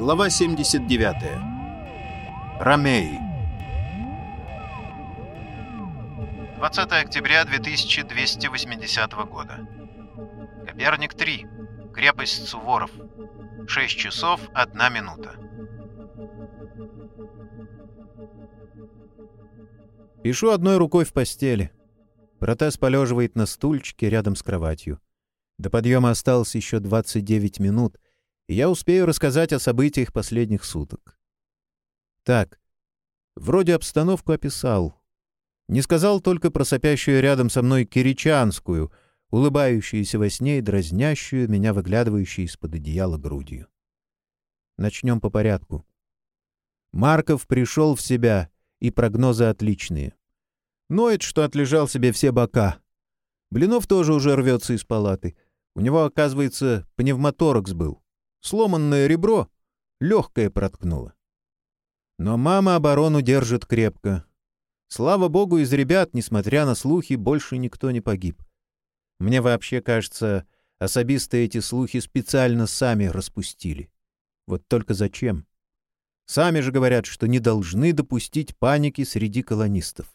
Глава 79. Ромей. 20 октября 2280 года. Коперник 3. Крепость Суворов. 6 часов 1 минута. Пишу одной рукой в постели. Протез полеживает на стульчике рядом с кроватью. До подъема осталось еще 29 минут, я успею рассказать о событиях последних суток. Так, вроде обстановку описал. Не сказал только про сопящую рядом со мной киричанскую, улыбающуюся во сне и дразнящую меня выглядывающую из-под одеяла грудью. Начнем по порядку. Марков пришел в себя, и прогнозы отличные. Ноет, что отлежал себе все бока. Блинов тоже уже рвется из палаты. У него, оказывается, пневмоторакс был. Сломанное ребро легкое проткнуло. Но мама оборону держит крепко. Слава богу, из ребят, несмотря на слухи, больше никто не погиб. Мне вообще кажется, особисты эти слухи специально сами распустили. Вот только зачем? Сами же говорят, что не должны допустить паники среди колонистов.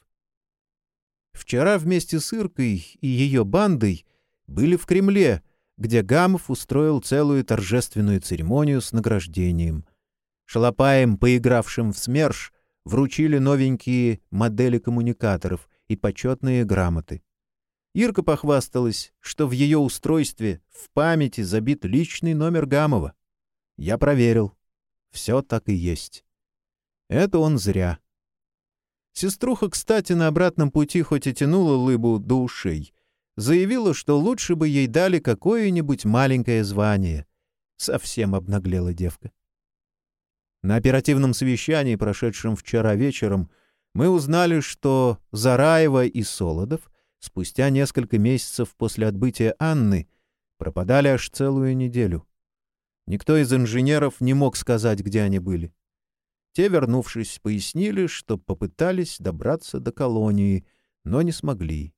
Вчера вместе с Иркой и ее бандой были в Кремле, где Гамов устроил целую торжественную церемонию с награждением. Шалопаем, поигравшим в СМЕРШ, вручили новенькие модели коммуникаторов и почетные грамоты. Ирка похвасталась, что в ее устройстве в памяти забит личный номер Гамова. Я проверил. Все так и есть. Это он зря. Сеструха, кстати, на обратном пути хоть и тянула лыбу до ушей, заявила, что лучше бы ей дали какое-нибудь маленькое звание. Совсем обнаглела девка. На оперативном совещании, прошедшем вчера вечером, мы узнали, что Зараева и Солодов спустя несколько месяцев после отбытия Анны пропадали аж целую неделю. Никто из инженеров не мог сказать, где они были. Те, вернувшись, пояснили, что попытались добраться до колонии, но не смогли.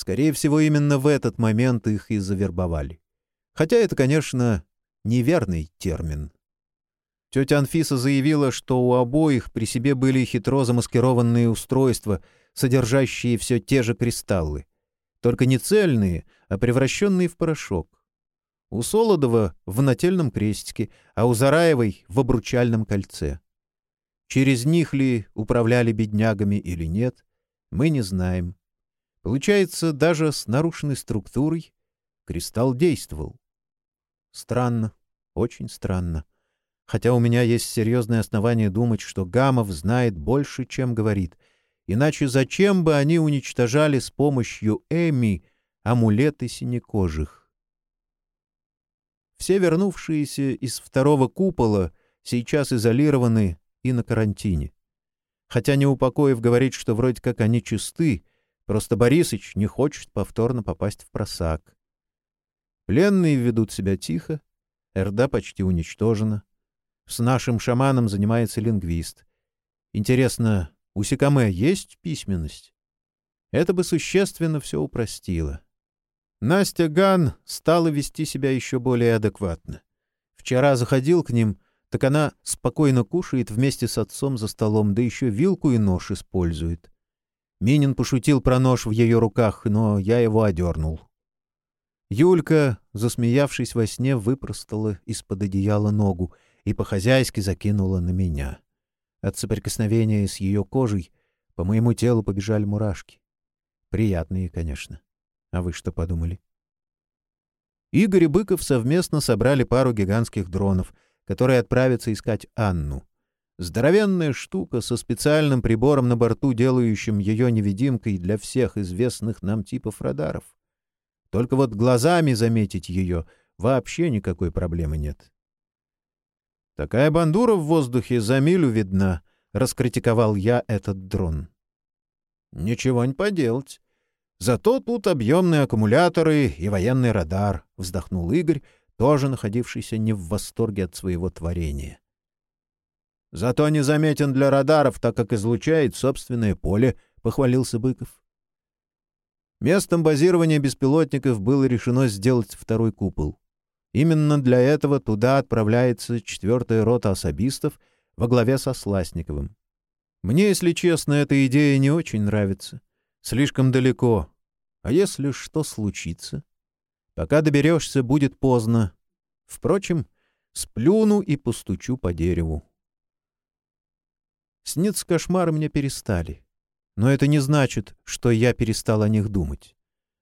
Скорее всего, именно в этот момент их и завербовали. Хотя это, конечно, неверный термин. Тетя Анфиса заявила, что у обоих при себе были хитро замаскированные устройства, содержащие все те же кристаллы. Только не цельные, а превращенные в порошок. У Солодова — в нательном крестике, а у Зараевой — в обручальном кольце. Через них ли управляли беднягами или нет, мы не знаем. Получается, даже с нарушенной структурой кристалл действовал. Странно, очень странно. Хотя у меня есть серьезное основание думать, что Гамов знает больше, чем говорит. Иначе зачем бы они уничтожали с помощью Эми амулеты синекожих? Все вернувшиеся из второго купола сейчас изолированы и на карантине. Хотя Неупокоев говорит, что вроде как они чисты, просто Борисыч не хочет повторно попасть в просак. Пленные ведут себя тихо, Эрда почти уничтожена. С нашим шаманом занимается лингвист. Интересно, у Сикаме есть письменность? Это бы существенно все упростило. Настя Ган стала вести себя еще более адекватно. Вчера заходил к ним — так она спокойно кушает вместе с отцом за столом, да еще вилку и нож использует. Минин пошутил про нож в ее руках, но я его одернул. Юлька, засмеявшись во сне, выпростала из-под одеяла ногу и по-хозяйски закинула на меня. От соприкосновения с ее кожей по моему телу побежали мурашки. Приятные, конечно. А вы что подумали? Игорь и Быков совместно собрали пару гигантских дронов — который отправится искать Анну. Здоровенная штука со специальным прибором на борту, делающим ее невидимкой для всех известных нам типов радаров. Только вот глазами заметить ее вообще никакой проблемы нет. «Такая бандура в воздухе за милю видна», — раскритиковал я этот дрон. «Ничего не поделать. Зато тут объемные аккумуляторы и военный радар», — вздохнул Игорь, тоже находившийся не в восторге от своего творения. «Зато незаметен для радаров, так как излучает собственное поле», — похвалился Быков. Местом базирования беспилотников было решено сделать второй купол. Именно для этого туда отправляется четвертая рота особистов во главе со Сласниковым. Мне, если честно, эта идея не очень нравится. Слишком далеко. А если что случится? Пока доберешься, будет поздно. Впрочем, сплюну и постучу по дереву. Снится кошмары мне перестали. Но это не значит, что я перестал о них думать.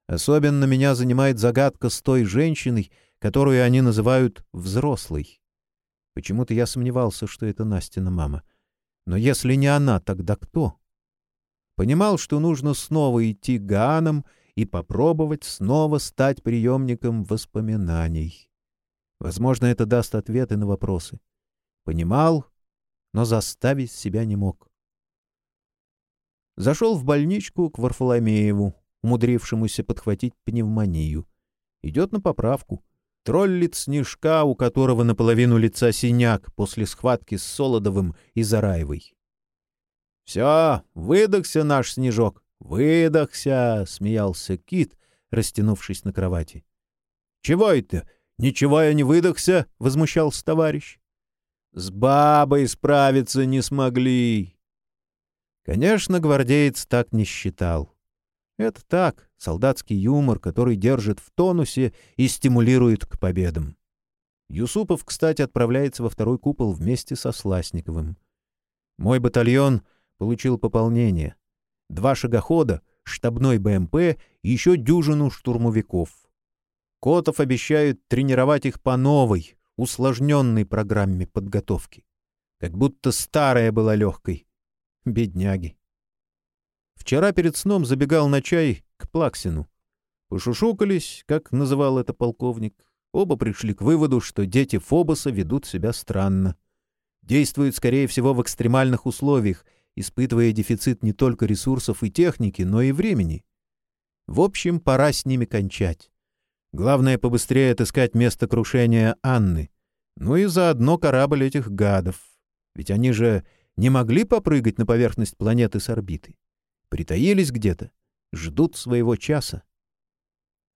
Особенно меня занимает загадка с той женщиной, которую они называют «взрослой». Почему-то я сомневался, что это Настина мама. Но если не она, тогда кто? Понимал, что нужно снова идти к Гаанам и попробовать снова стать приемником воспоминаний. Возможно, это даст ответы на вопросы. Понимал, но заставить себя не мог. Зашел в больничку к Варфоломееву, умудрившемуся подхватить пневмонию. Идет на поправку. Троллит снежка, у которого наполовину лица синяк после схватки с Солодовым и Зараевой. — Все, выдохся наш снежок, выдохся, — смеялся Кит, растянувшись на кровати. — Чего это? Ничего я не выдохся, — возмущался товарищ. — С бабой справиться не смогли. Конечно, гвардеец так не считал. Это так, солдатский юмор, который держит в тонусе и стимулирует к победам. Юсупов, кстати, отправляется во второй купол вместе со Сласниковым. Мой батальон получил пополнение. Два шагохода, штабной БМП и еще дюжину штурмовиков. Котов обещают тренировать их по новой, усложненной программе подготовки. Как будто старая была легкой. Бедняги. Вчера перед сном забегал на чай к Плаксину. Пошушукались, как называл это полковник. Оба пришли к выводу, что дети Фобоса ведут себя странно. Действуют, скорее всего, в экстремальных условиях, испытывая дефицит не только ресурсов и техники, но и времени. В общем, пора с ними кончать. Главное — побыстрее отыскать место крушения Анны. Ну и заодно корабль этих гадов. Ведь они же не могли попрыгать на поверхность планеты с орбиты. Притаились где-то, ждут своего часа.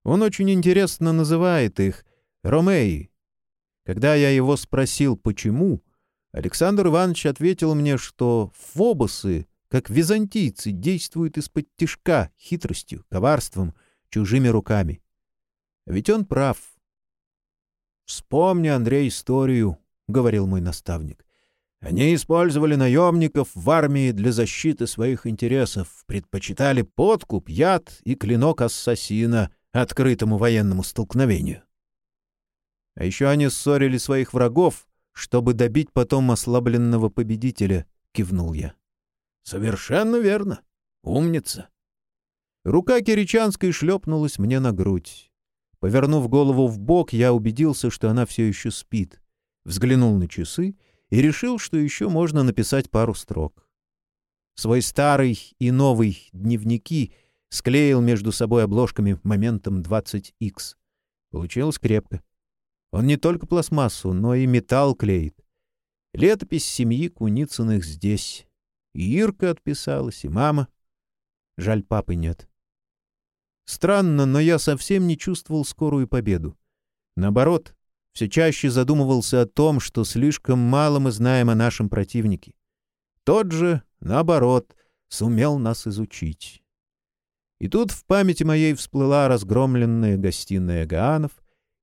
Он очень интересно называет их Ромеи. Когда я его спросил, почему, Александр Иванович ответил мне, что фобосы, как византийцы, действуют из-под тишка, хитростью, коварством, чужими руками. Ведь он прав. «Вспомни, Андрей, историю», — говорил мой наставник. Они использовали наемников в армии для защиты своих интересов, предпочитали подкуп, яд и клинок ассасина открытому военному столкновению. А еще они ссорили своих врагов, чтобы добить потом ослабленного победителя, — кивнул я. — Совершенно верно. Умница. Рука Киричанской шлепнулась мне на грудь. Повернув голову в бок, я убедился, что она все еще спит. Взглянул на часы — и решил, что еще можно написать пару строк. Свой старый и новый дневники склеил между собой обложками моментом 20Х. Получилось крепко. Он не только пластмассу, но и металл клеит. Летопись семьи Куницыных здесь. И Ирка отписалась, и мама. Жаль, папы нет. Странно, но я совсем не чувствовал скорую победу. Наоборот, все чаще задумывался о том, что слишком мало мы знаем о нашем противнике. Тот же, наоборот, сумел нас изучить. И тут в памяти моей всплыла разгромленная гостиная Гаанов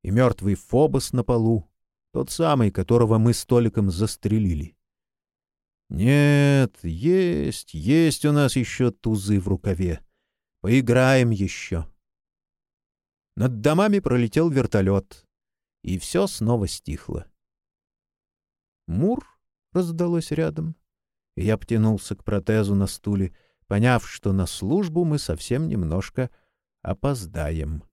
и мертвый Фобос на полу, тот самый, которого мы столиком застрелили. Нет, есть, есть у нас еще тузы в рукаве. Поиграем еще. Над домами пролетел вертолет и все снова стихло. «Мур!» — раздалось рядом. Я потянулся к протезу на стуле, поняв, что на службу мы совсем немножко опоздаем.